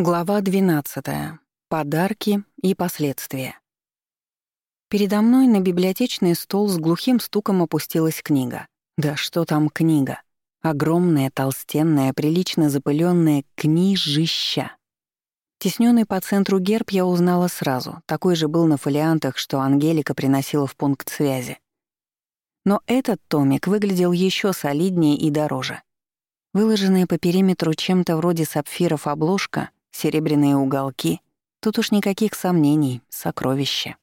Глава 12. Подарки и последствия. Передо мной на библиотечный стол с глухим стуком опустилась книга. Да что там книга? Огромная, толстенная, прилично запыленная книжища. Тесненный по центру герб я узнала сразу. Такой же был на фолиантах, что Ангелика приносила в пункт связи. Но этот томик выглядел еще солиднее и дороже. Выложенная по периметру чем-то вроде сапфиров обложка — серебряные уголки. Тут уж никаких сомнений, сокровище.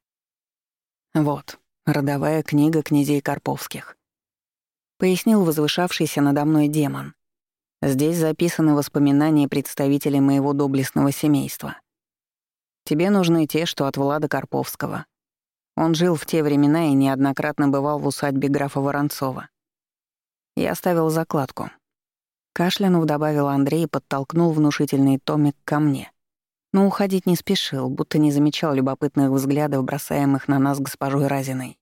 Вот, родовая книга князей Карповских. Пояснил возвышавшийся надо мной демон. Здесь записаны воспоминания представителей моего доблестного семейства. Тебе нужны те, что от Влада Карповского. Он жил в те времена и неоднократно бывал в усадьбе графа Воронцова. Я оставил закладку. Кашлянув добавил Андрей и подтолкнул внушительный томик ко мне. Но уходить не спешил, будто не замечал любопытных взглядов, бросаемых на нас госпожой Разиной.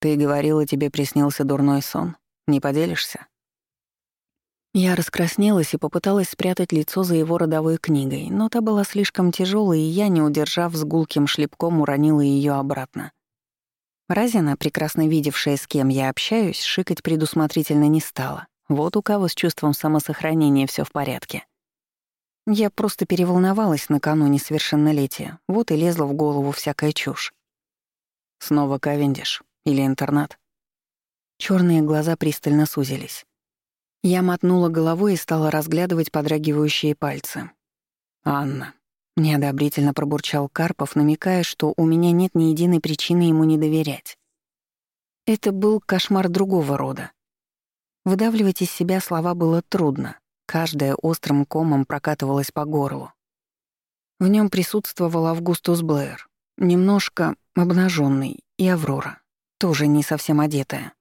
«Ты говорила, тебе приснился дурной сон. Не поделишься?» Я раскраснелась и попыталась спрятать лицо за его родовой книгой, но та была слишком тяжелой, и я, не удержав с гулким шлепком, уронила ее обратно. Разина, прекрасно видевшая, с кем я общаюсь, шикать предусмотрительно не стала. Вот у кого с чувством самосохранения все в порядке. Я просто переволновалась накануне совершеннолетия, вот и лезла в голову всякая чушь. Снова Кавендиш или интернат? Черные глаза пристально сузились. Я мотнула головой и стала разглядывать подрагивающие пальцы. «Анна», — неодобрительно пробурчал Карпов, намекая, что у меня нет ни единой причины ему не доверять. Это был кошмар другого рода. Выдавливать из себя слова было трудно, каждая острым комом прокатывалась по горлу. В нем присутствовал Августус Блэр, немножко обнаженный, и Аврора, тоже не совсем одетая.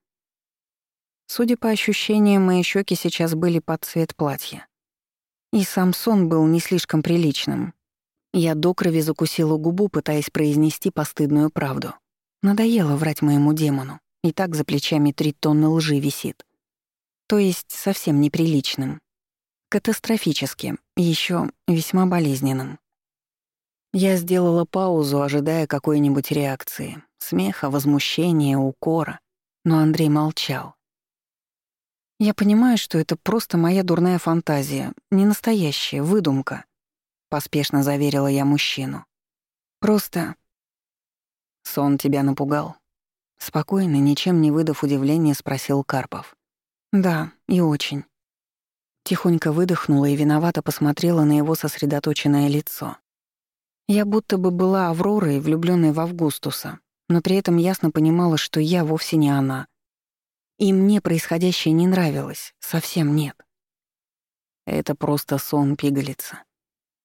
Судя по ощущениям, мои щеки сейчас были под цвет платья. И Самсон был не слишком приличным. Я до крови закусила губу, пытаясь произнести постыдную правду. Надоело врать моему демону, и так за плечами три тонны лжи висит. То есть совсем неприличным. Катастрофическим, еще весьма болезненным. Я сделала паузу, ожидая какой-нибудь реакции. Смеха, возмущения, укора. Но Андрей молчал. «Я понимаю, что это просто моя дурная фантазия, не настоящая, выдумка», — поспешно заверила я мужчину. «Просто...» «Сон тебя напугал?» Спокойно, ничем не выдав удивления, спросил Карпов. Да, и очень. Тихонько выдохнула и виновато посмотрела на его сосредоточенное лицо. Я будто бы была Авророй, влюбленной в Августуса, но при этом ясно понимала, что я вовсе не она. И мне происходящее не нравилось, совсем нет. Это просто сон, пигалица.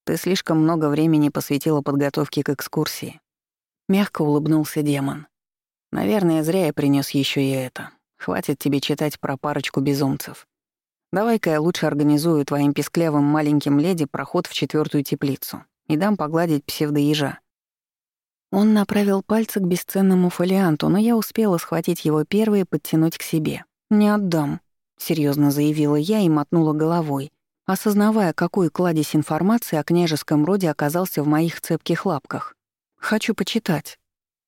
Ты слишком много времени посвятила подготовке к экскурсии. Мягко улыбнулся демон. Наверное, зря я принес еще и это. Хватит тебе читать про парочку безумцев. Давай-ка я лучше организую твоим песклявым маленьким леди проход в четвертую теплицу и дам погладить псевдоежа». Он направил пальцы к бесценному фолианту, но я успела схватить его первой и подтянуть к себе. «Не отдам», — серьезно заявила я и мотнула головой, осознавая, какой кладезь информации о княжеском роде оказался в моих цепких лапках. «Хочу почитать».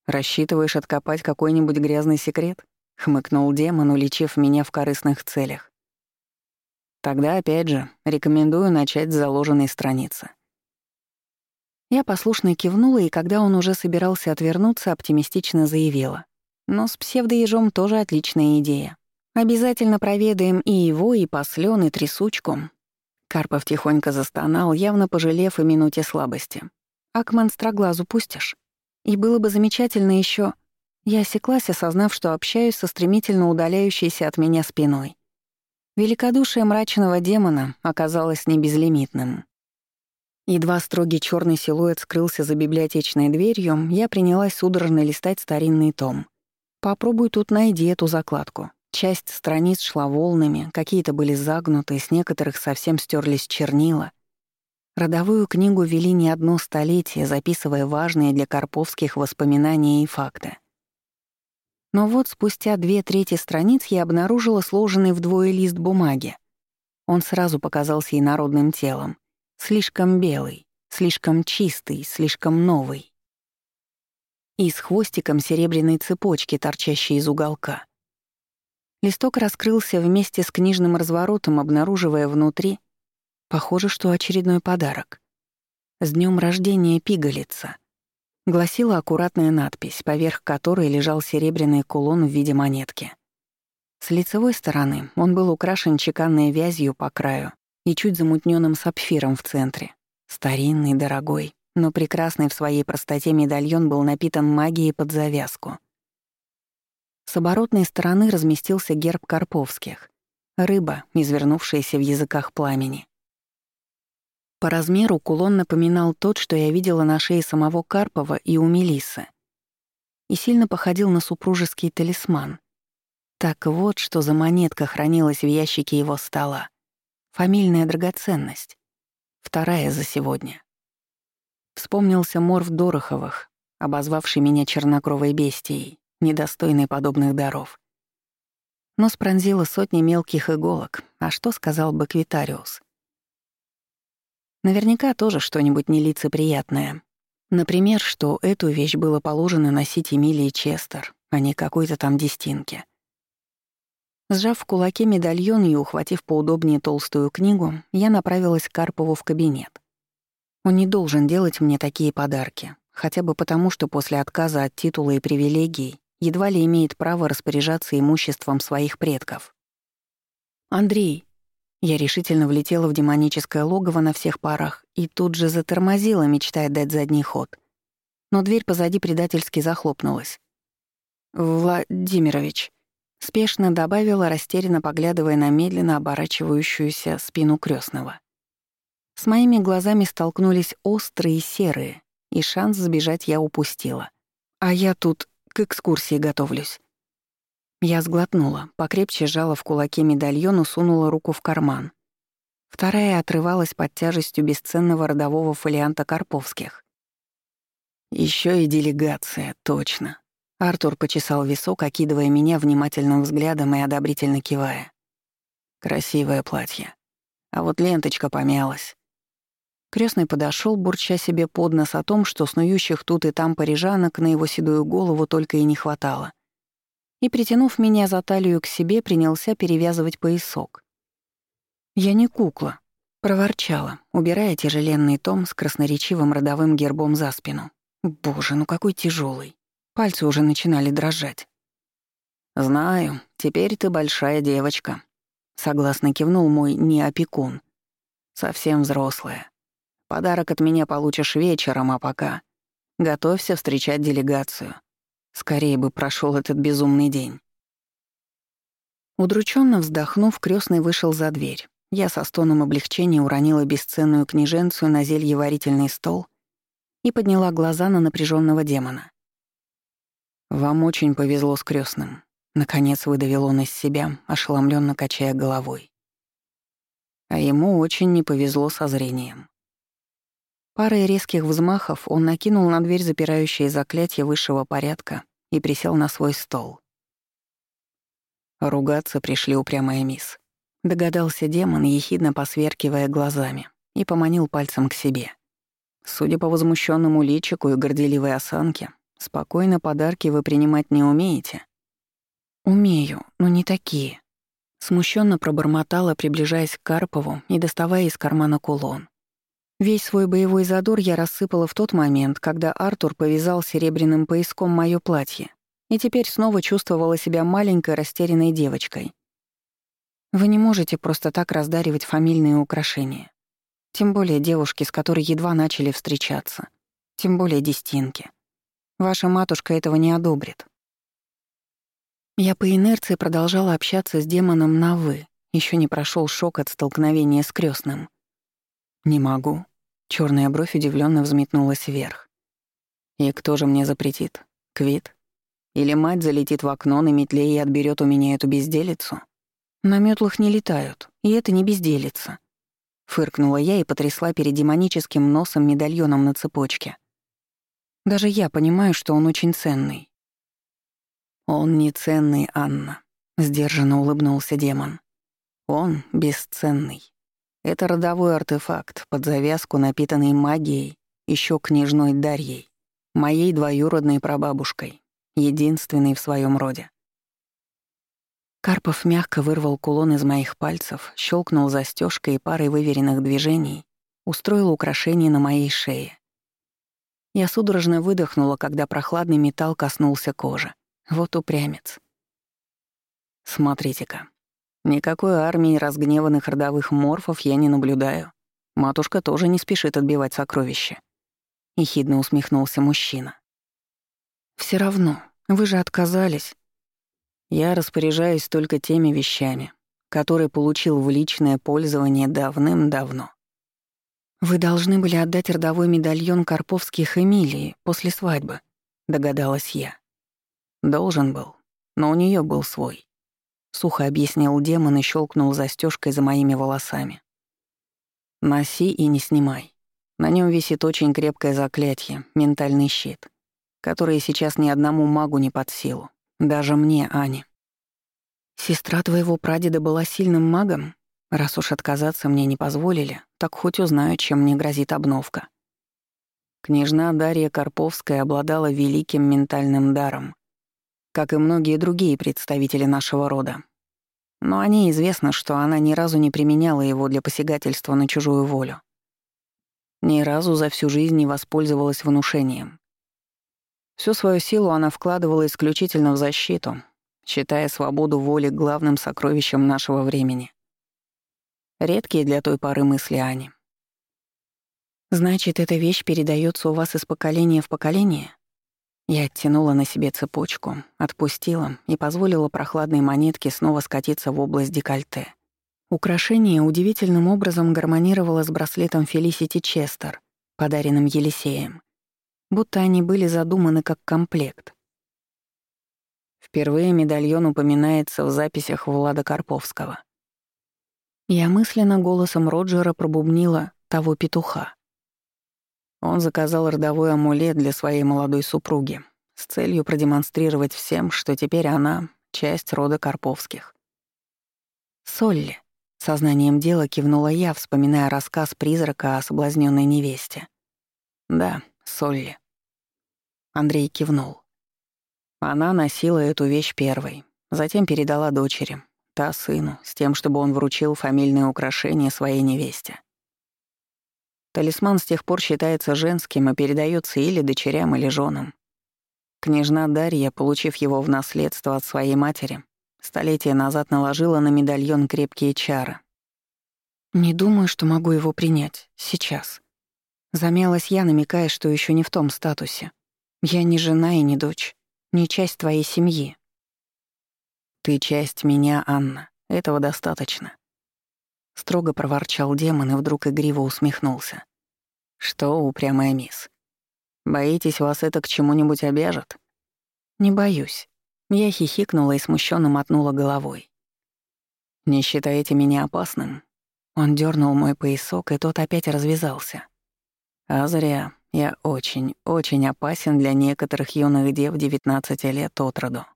«Рассчитываешь откопать какой-нибудь грязный секрет?» — хмыкнул демон, уличив меня в корыстных целях. «Тогда, опять же, рекомендую начать с заложенной страницы». Я послушно кивнула, и когда он уже собирался отвернуться, оптимистично заявила. «Но с псевдоежом тоже отличная идея. Обязательно проведаем и его, и послен, и трясучку». Карпов тихонько застонал, явно пожалев о минуте слабости. «А к монстроглазу пустишь? И было бы замечательно еще. Я осеклась, осознав, что общаюсь со стремительно удаляющейся от меня спиной. Великодушие мрачного демона оказалось не безлимитным. Едва строгий черный силуэт скрылся за библиотечной дверью, я принялась судорожно листать старинный том. Попробуй тут найди эту закладку. Часть страниц шла волнами, какие-то были загнуты, с некоторых совсем стерлись чернила. Родовую книгу вели не одно столетие, записывая важные для Карповских воспоминания и факты. Но вот спустя две трети страниц я обнаружила сложенный вдвое лист бумаги. Он сразу показался инородным телом, Слишком белый, слишком чистый, слишком новый. И с хвостиком серебряной цепочки, торчащей из уголка. Листок раскрылся вместе с книжным разворотом, обнаруживая внутри, похоже, что очередной подарок. «С днем рождения пигалица», — гласила аккуратная надпись, поверх которой лежал серебряный кулон в виде монетки. С лицевой стороны он был украшен чеканной вязью по краю и чуть замутненным сапфиром в центре. Старинный, дорогой, но прекрасный в своей простоте медальон был напитан магией под завязку. С оборотной стороны разместился герб Карповских — рыба, извернувшаяся в языках пламени. По размеру кулон напоминал тот, что я видела на шее самого Карпова и у Мелисы, и сильно походил на супружеский талисман. Так вот, что за монетка хранилась в ящике его стола. Фамильная драгоценность. Вторая за сегодня. Вспомнился Морф Дороховых, обозвавший меня чернокровой бестией недостойной подобных даров. Нос пронзило сотни мелких иголок, а что сказал бы Квитариус? Наверняка тоже что-нибудь нелицеприятное. Например, что эту вещь было положено носить Эмилии Честер, а не какой-то там Дестинке. Сжав в кулаке медальон и ухватив поудобнее толстую книгу, я направилась к Карпову в кабинет. Он не должен делать мне такие подарки, хотя бы потому, что после отказа от титула и привилегий едва ли имеет право распоряжаться имуществом своих предков. «Андрей!» Я решительно влетела в демоническое логово на всех парах и тут же затормозила, мечтая дать задний ход. Но дверь позади предательски захлопнулась. «Владимирович», — спешно добавила, растерянно поглядывая на медленно оборачивающуюся спину крестного. С моими глазами столкнулись острые серые, и шанс сбежать я упустила. А я тут к экскурсии готовлюсь». Я сглотнула, покрепче сжала в кулаке медальон и сунула руку в карман. Вторая отрывалась под тяжестью бесценного родового фолианта Карповских. Еще и делегация, точно. Артур почесал висок, окидывая меня внимательным взглядом и одобрительно кивая. Красивое платье. А вот ленточка помялась. Крестный подошел, бурча себе под нос о том, что снующих тут и там парижанок на его седую голову только и не хватало. И, притянув меня за талию к себе, принялся перевязывать поясок. «Я не кукла», — проворчала, убирая тяжеленный том с красноречивым родовым гербом за спину. «Боже, ну какой тяжелый! Пальцы уже начинали дрожать». «Знаю, теперь ты большая девочка», — согласно кивнул мой неопекун. «Совсем взрослая. Подарок от меня получишь вечером, а пока готовься встречать делегацию. Скорее бы прошел этот безумный день. Удрученно вздохнув, крестный вышел за дверь. Я со стоном облегчения уронила бесценную книженцию на зельеварительный стол и подняла глаза на напряженного демона. «Вам очень повезло с крестным. наконец выдавил он из себя, ошеломленно качая головой. А ему очень не повезло со зрением. Парой резких взмахов он накинул на дверь запирающее заклятие высшего порядка и присел на свой стол. Ругаться пришли упрямая мисс. Догадался демон, ехидно посверкивая глазами, и поманил пальцем к себе. Судя по возмущенному личику и горделивой осанке, спокойно подарки вы принимать не умеете. «Умею, но не такие», — смущенно пробормотала, приближаясь к Карпову и доставая из кармана кулон. Весь свой боевой задор я рассыпала в тот момент, когда Артур повязал серебряным пояском моё платье, и теперь снова чувствовала себя маленькой растерянной девочкой. Вы не можете просто так раздаривать фамильные украшения. Тем более девушки, с которой едва начали встречаться. Тем более дестинки. Ваша матушка этого не одобрит. Я по инерции продолжала общаться с демоном на «вы», еще не прошел шок от столкновения с крестным. «Не могу». Черная бровь удивленно взметнулась вверх. «И кто же мне запретит? Квит? Или мать залетит в окно на метле и отберет у меня эту безделицу? На метлах не летают, и это не безделица». Фыркнула я и потрясла перед демоническим носом медальоном на цепочке. Даже я понимаю, что он очень ценный. «Он не ценный, Анна», — сдержанно улыбнулся демон. «Он бесценный. Это родовой артефакт, под завязку напитанный магией, еще княжной Дарьей, моей двоюродной прабабушкой, единственной в своем роде. Карпов мягко вырвал кулон из моих пальцев, щелкнул застежкой и парой выверенных движений, устроил украшение на моей шее. Я судорожно выдохнула, когда прохладный металл коснулся кожи. Вот упрямец. Смотрите-ка. Никакой армии разгневанных родовых морфов я не наблюдаю. Матушка тоже не спешит отбивать сокровища. Ехидно усмехнулся мужчина. Все равно, вы же отказались. Я распоряжаюсь только теми вещами, которые получил в личное пользование давным-давно. Вы должны были отдать родовой медальон Карповских Эмилии после свадьбы, догадалась я. Должен был, но у нее был свой. Сухо объяснил демон и щелкнул застежкой за моими волосами. Носи и не снимай. На нем висит очень крепкое заклятие, ментальный щит, который сейчас ни одному магу не под силу. Даже мне, Ане. Сестра твоего прадеда была сильным магом? Раз уж отказаться мне не позволили, так хоть узнаю, чем мне грозит обновка. Княжна Дарья Карповская обладала великим ментальным даром, как и многие другие представители нашего рода. Но о ней известно, что она ни разу не применяла его для посягательства на чужую волю. Ни разу за всю жизнь не воспользовалась внушением. Всю свою силу она вкладывала исключительно в защиту, считая свободу воли главным сокровищем нашего времени. Редкие для той поры мысли Ани. «Значит, эта вещь передается у вас из поколения в поколение?» Я оттянула на себе цепочку, отпустила и позволила прохладной монетке снова скатиться в область декольте. Украшение удивительным образом гармонировало с браслетом Фелисити Честер, подаренным Елисеем будто они были задуманы как комплект. Впервые медальон упоминается в записях Влада Карповского. Я мысленно голосом Роджера пробубнила того петуха. Он заказал родовой амулет для своей молодой супруги с целью продемонстрировать всем, что теперь она — часть рода Карповских. «Солли», — сознанием дела кивнула я, вспоминая рассказ призрака о соблазненной невесте. «Да, Солли». Андрей кивнул. Она носила эту вещь первой, затем передала дочери, та сыну, с тем, чтобы он вручил фамильное украшение своей невесте. Талисман с тех пор считается женским и передается или дочерям, или женам. Княжна Дарья, получив его в наследство от своей матери, столетия назад наложила на медальон крепкие чары. «Не думаю, что могу его принять. Сейчас». Замялась я, намекая, что еще не в том статусе. Я не жена и не дочь, не часть твоей семьи. Ты часть меня, Анна. Этого достаточно. Строго проворчал демон и вдруг игриво усмехнулся. Что, упрямая мисс? Боитесь, вас это к чему-нибудь обяжет? Не боюсь. Я хихикнула и смущенно мотнула головой. «Не считаете меня опасным?» Он дернул мой поясок, и тот опять развязался. «А зря. Я очень, очень опасен для некоторых юных дев 19 лет от роду.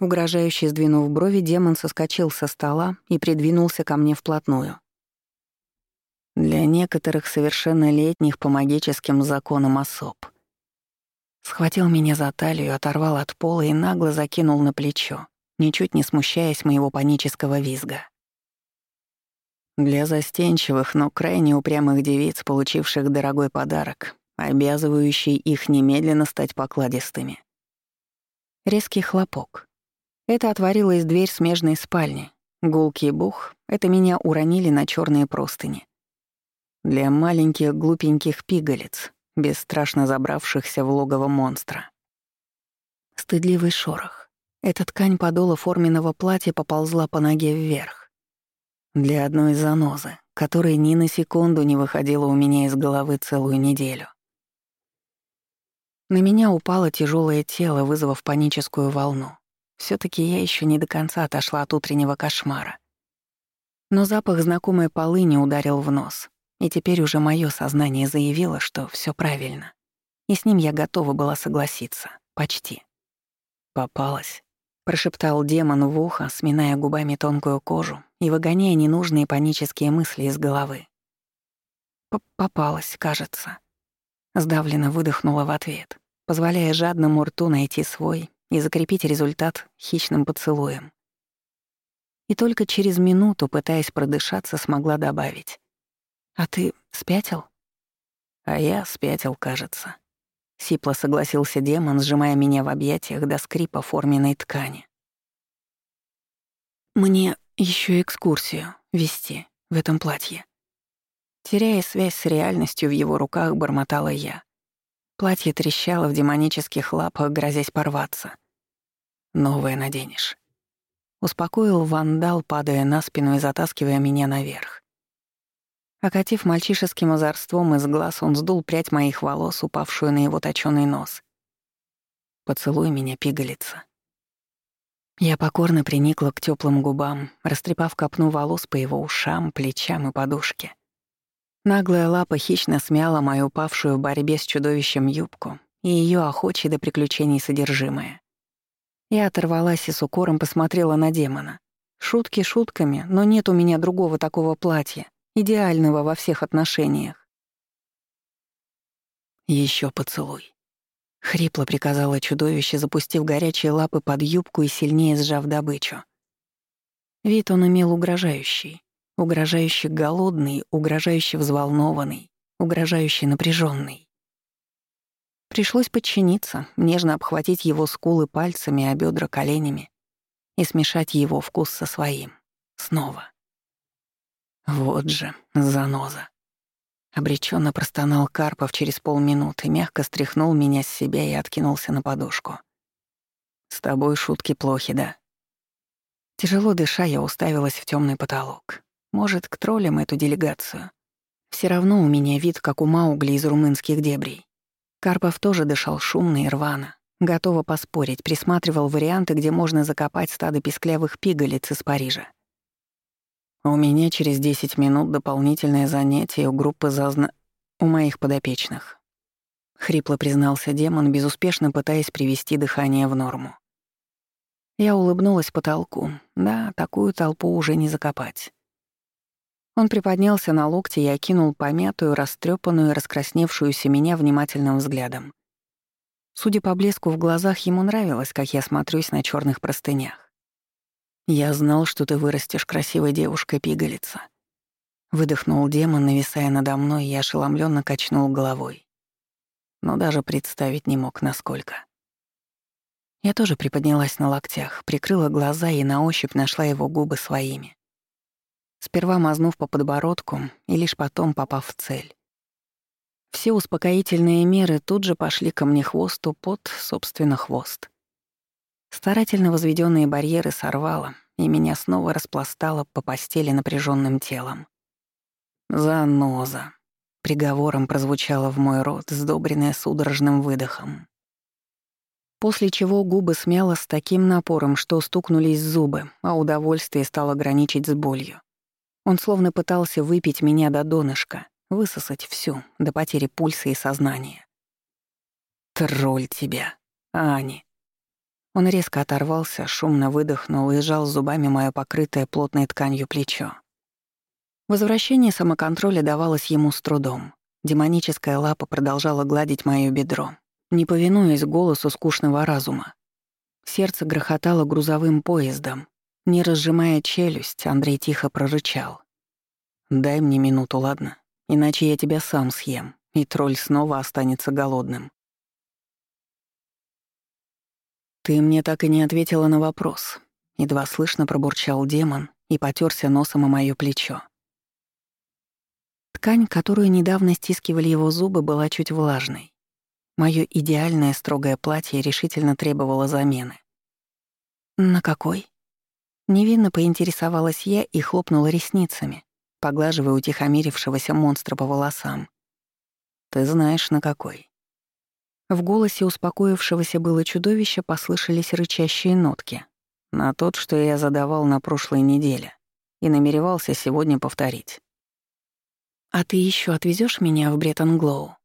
Угрожающе сдвинув брови, демон соскочил со стола и придвинулся ко мне вплотную. Для некоторых совершеннолетних по магическим законам особ. Схватил меня за талию, оторвал от пола и нагло закинул на плечо, ничуть не смущаясь моего панического визга. Для застенчивых, но крайне упрямых девиц, получивших дорогой подарок, обязывающий их немедленно стать покладистыми. Резкий хлопок. Это отворилась дверь смежной спальни. Гулкий бух — это меня уронили на черные простыни. Для маленьких глупеньких пигалиц, бесстрашно забравшихся в логово монстра. Стыдливый шорох. Эта ткань подола форменного платья поползла по ноге вверх. Для одной занозы, которая ни на секунду не выходила у меня из головы целую неделю. На меня упало тяжелое тело, вызвав паническую волну. Все таки я еще не до конца отошла от утреннего кошмара. Но запах знакомой полыни ударил в нос, и теперь уже мое сознание заявило, что все правильно. И с ним я готова была согласиться. Почти. Попалась. Прошептал демон в ухо, сминая губами тонкую кожу, и выгоняя ненужные панические мысли из головы. П «Попалась, кажется». Сдавленно выдохнула в ответ, позволяя жадному рту найти свой и закрепить результат хищным поцелуем. И только через минуту, пытаясь продышаться, смогла добавить. «А ты спятил?» «А я спятил, кажется». Сипло согласился демон, сжимая меня в объятиях до скрипа форменной ткани. «Мне еще экскурсию вести в этом платье». Теряя связь с реальностью в его руках, бормотала я. Платье трещало в демонических лапах, грозясь порваться. «Новое наденешь». Успокоил вандал, падая на спину и затаскивая меня наверх. Окатив мальчишеским озорством из глаз, он сдул прядь моих волос, упавшую на его точёный нос. «Поцелуй меня, пигалица». Я покорно приникла к теплым губам, растрепав копну волос по его ушам, плечам и подушке. Наглая лапа хищно смяла мою упавшую в борьбе с чудовищем юбку и ее охочей до приключений содержимое. Я оторвалась и с укором посмотрела на демона. Шутки шутками, но нет у меня другого такого платья, идеального во всех отношениях. Еще поцелуй. Хрипло приказала чудовище, запустив горячие лапы под юбку и сильнее сжав добычу. Вид он имел угрожающий. Угрожающе голодный, угрожающе взволнованный, угрожающе напряженный. Пришлось подчиниться, нежно обхватить его скулы пальцами, а бедра коленями и смешать его вкус со своим. Снова. Вот же, заноза. Обреченно простонал Карпов через полминуты, мягко стряхнул меня с себя и откинулся на подушку. «С тобой шутки плохи, да?» Тяжело дыша, я уставилась в темный потолок. Может, к троллям эту делегацию. Все равно у меня вид, как у Маугли из румынских дебрей. Карпов тоже дышал шумно и рвано. Готово поспорить, присматривал варианты, где можно закопать стадо писклявых пигалиц из Парижа. У меня через 10 минут дополнительное занятие у группы зазна... у моих подопечных. Хрипло признался демон, безуспешно пытаясь привести дыхание в норму. Я улыбнулась потолку. Да, такую толпу уже не закопать. Он приподнялся на локте и окинул помятую, растрепанную раскрасневшуюся меня внимательным взглядом. Судя по блеску в глазах, ему нравилось, как я смотрюсь на черных простынях. «Я знал, что ты вырастешь красивой девушкой-пигалица». Выдохнул демон, нависая надо мной, и ошеломленно качнул головой. Но даже представить не мог, насколько. Я тоже приподнялась на локтях, прикрыла глаза и на ощупь нашла его губы своими сперва мазнув по подбородку и лишь потом попав в цель. Все успокоительные меры тут же пошли ко мне хвосту под, собственно, хвост. Старательно возведенные барьеры сорвало, и меня снова распластало по постели напряженным телом. «Заноза», — приговором прозвучало в мой рот, сдобренное судорожным выдохом. После чего губы смяло с таким напором, что стукнулись зубы, а удовольствие стало граничить с болью. Он словно пытался выпить меня до донышка, высосать всю, до потери пульса и сознания. «Тролль тебя, Ани!» Он резко оторвался, шумно выдохнул и сжал зубами мое покрытое плотной тканью плечо. Возвращение самоконтроля давалось ему с трудом. Демоническая лапа продолжала гладить моё бедро, не повинуясь голосу скучного разума. Сердце грохотало грузовым поездом, не разжимая челюсть, Андрей тихо прорычал. «Дай мне минуту, ладно? Иначе я тебя сам съем, и тролль снова останется голодным». «Ты мне так и не ответила на вопрос», — едва слышно пробурчал демон и потерся носом о моё плечо. Ткань, которую недавно стискивали его зубы, была чуть влажной. Моё идеальное строгое платье решительно требовало замены. «На какой?» Невинно поинтересовалась я и хлопнула ресницами, поглаживая утихомирившегося монстра по волосам. «Ты знаешь, на какой». В голосе успокоившегося было чудовище послышались рычащие нотки. На тот, что я задавал на прошлой неделе, и намеревался сегодня повторить. «А ты еще отвезешь меня в Бреттон-Глоу?»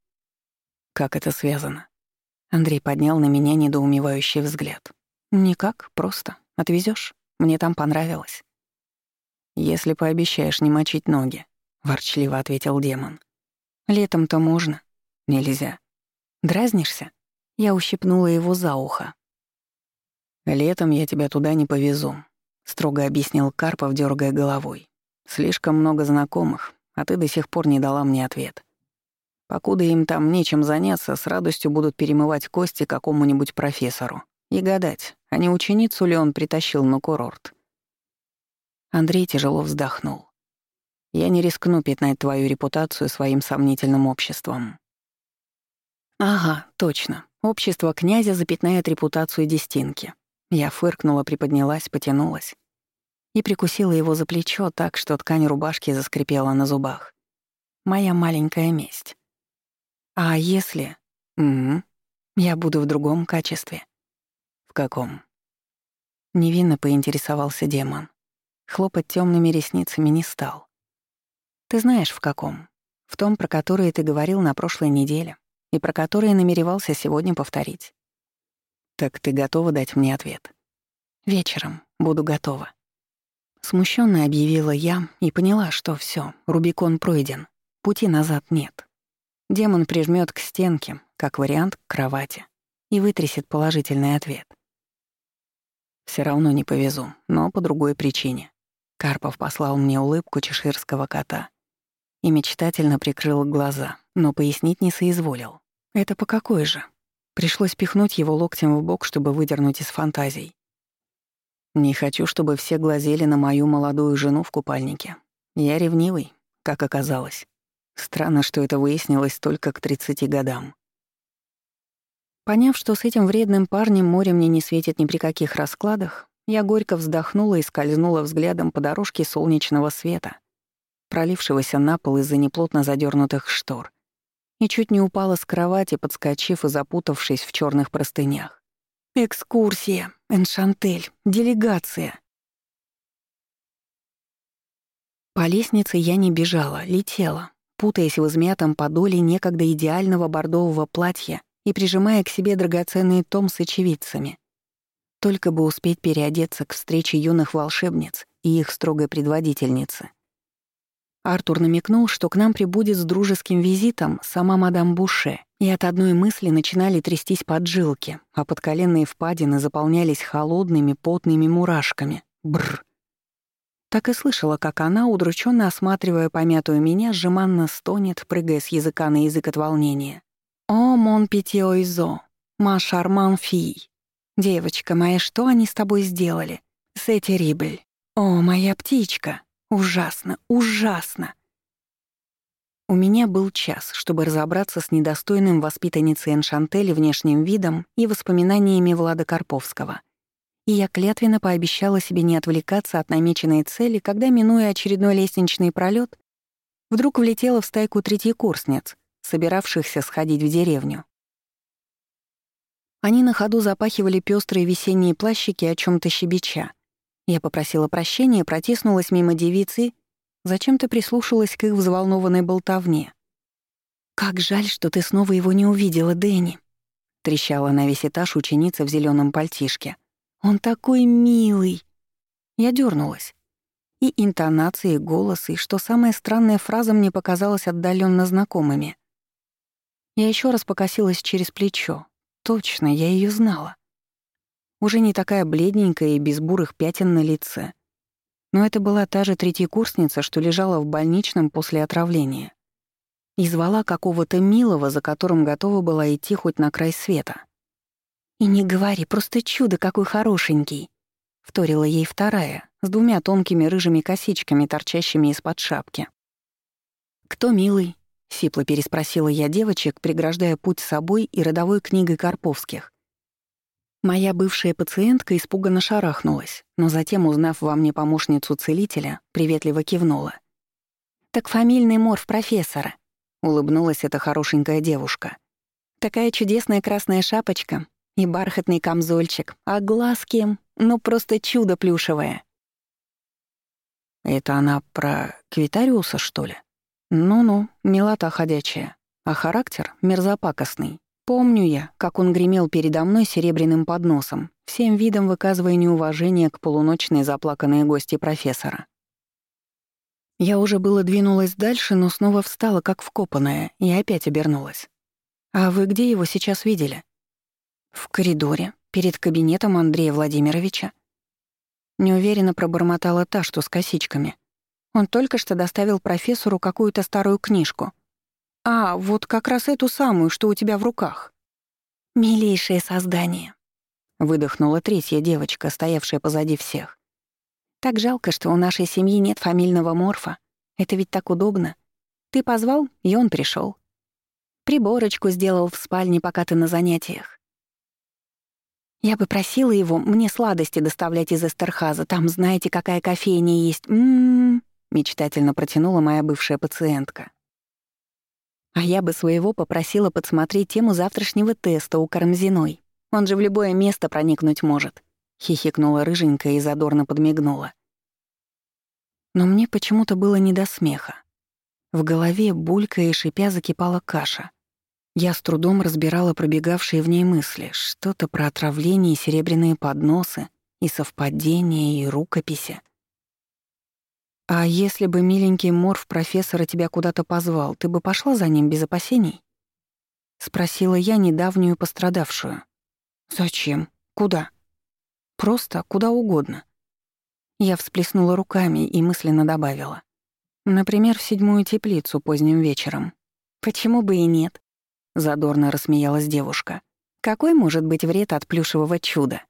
«Как это связано?» Андрей поднял на меня недоумевающий взгляд. «Никак, просто. Отвезешь. Мне там понравилось. «Если пообещаешь не мочить ноги», — ворчливо ответил демон. «Летом-то можно». «Нельзя». «Дразнишься?» Я ущипнула его за ухо. «Летом я тебя туда не повезу», — строго объяснил Карпов, дергая головой. «Слишком много знакомых, а ты до сих пор не дала мне ответ. Покуда им там нечем заняться, с радостью будут перемывать кости какому-нибудь профессору и гадать, а не ученицу ли он притащил на курорт». Андрей тяжело вздохнул. «Я не рискну пятнать твою репутацию своим сомнительным обществом». «Ага, точно. Общество князя запятнает репутацию Дестинки. Я фыркнула, приподнялась, потянулась и прикусила его за плечо так, что ткань рубашки заскрипела на зубах. Моя маленькая месть. А если... Угу. Я буду в другом качестве. В каком? Невинно поинтересовался демон. Хлопать темными ресницами не стал. Ты знаешь, в каком? В том, про который ты говорил на прошлой неделе и про которые намеревался сегодня повторить. Так ты готова дать мне ответ? Вечером буду готова. Смущенно объявила я и поняла, что все, Рубикон пройден, пути назад нет. Демон прижмет к стенке, как вариант, к кровати, и вытрясет положительный ответ. Все равно не повезу, но по другой причине. Карпов послал мне улыбку чеширского кота и мечтательно прикрыл глаза, но пояснить не соизволил. Это по какой же? Пришлось пихнуть его локтем в бок, чтобы выдернуть из фантазий. Не хочу, чтобы все глазели на мою молодую жену в купальнике. Я ревнивый, как оказалось. Странно, что это выяснилось только к 30 годам. Поняв, что с этим вредным парнем море мне не светит ни при каких раскладах, я горько вздохнула и скользнула взглядом по дорожке солнечного света, пролившегося на пол из-за неплотно задернутых штор и чуть не упала с кровати, подскочив и запутавшись в черных простынях. «Экскурсия, Эншантель, делегация». По лестнице я не бежала, летела, путаясь в измятом подоле некогда идеального бордового платья и прижимая к себе драгоценный том с очевидцами. Только бы успеть переодеться к встрече юных волшебниц и их строгой предводительницы — Артур намекнул, что к нам прибудет с дружеским визитом сама мадам Буше, и от одной мысли начинали трястись поджилки, а подколенные впадины заполнялись холодными потными мурашками. Бр. Так и слышала, как она, удрученно осматривая помятую меня, жеманно стонет, прыгая с языка на язык от волнения. «О, мон питьоизо, ма шарман. Девочка моя, что они с тобой сделали? Сети рибль. О, моя птичка!» Ужасно, ужасно. У меня был час, чтобы разобраться с недостойным воспитанницей Эншантели внешним видом и воспоминаниями Влада Карповского. И я клятвенно пообещала себе не отвлекаться от намеченной цели, когда, минуя очередной лестничный пролет, вдруг влетела в стайку третьекурсниц, собиравшихся сходить в деревню. Они на ходу запахивали пестрые весенние плащики о чем то щебеча, я попросила прощения, протиснулась мимо девицы, зачем-то прислушалась к их взволнованной болтовне. «Как жаль, что ты снова его не увидела, Дэнни», — трещала на весь этаж ученица в зеленом пальтишке. «Он такой милый!» Я дернулась. И интонации, и голос, и, что самая странная фраза мне показалась отдаленно знакомыми. Я еще раз покосилась через плечо. Точно, я ее знала. Уже не такая бледненькая и без бурых пятен на лице. Но это была та же третьекурсница, что лежала в больничном после отравления. И звала какого-то милого, за которым готова была идти хоть на край света. «И не говори, просто чудо какой хорошенький!» — вторила ей вторая, с двумя тонкими рыжими косичками, торчащими из-под шапки. «Кто милый?» — сипло переспросила я девочек, преграждая путь собой и родовой книгой Карповских. Моя бывшая пациентка испуганно шарахнулась, но затем, узнав во мне помощницу целителя, приветливо кивнула. «Так фамильный морф профессора», — улыбнулась эта хорошенькая девушка. «Такая чудесная красная шапочка и бархатный камзольчик, а глазки, ну просто чудо плюшевое». «Это она про Квитариуса, что ли?» «Ну-ну, милота ходячая, а характер мерзопакостный. Помню я, как он гремел передо мной серебряным подносом, всем видом выказывая неуважение к полуночной заплаканной гости профессора. Я уже было двинулась дальше, но снова встала, как вкопанная, и опять обернулась. «А вы где его сейчас видели?» «В коридоре, перед кабинетом Андрея Владимировича». Неуверенно пробормотала та, что с косичками. Он только что доставил профессору какую-то старую книжку. «А, вот как раз эту самую, что у тебя в руках». «Милейшее создание», — выдохнула третья девочка, стоявшая позади всех. «Так жалко, что у нашей семьи нет фамильного морфа. Это ведь так удобно. Ты позвал, и он пришел. Приборочку сделал в спальне, пока ты на занятиях. Я бы просила его мне сладости доставлять из Эстерхаза. Там знаете, какая кофейня есть. М-м-м, мечтательно протянула моя бывшая пациентка. А я бы своего попросила подсмотреть тему завтрашнего теста у Карамзиной. Он же в любое место проникнуть может. Хихикнула рыженькая и задорно подмигнула. Но мне почему-то было не до смеха. В голове, булькая и шипя, закипала каша. Я с трудом разбирала пробегавшие в ней мысли, что-то про отравление и серебряные подносы, и совпадения, и рукописи. «А если бы миленький морф профессора тебя куда-то позвал, ты бы пошла за ним без опасений?» — спросила я недавнюю пострадавшую. «Зачем? Куда?» «Просто куда угодно». Я всплеснула руками и мысленно добавила. Например, в седьмую теплицу поздним вечером. Почему бы и нет? Задорно рассмеялась девушка. Какой может быть вред от плюшевого чуда?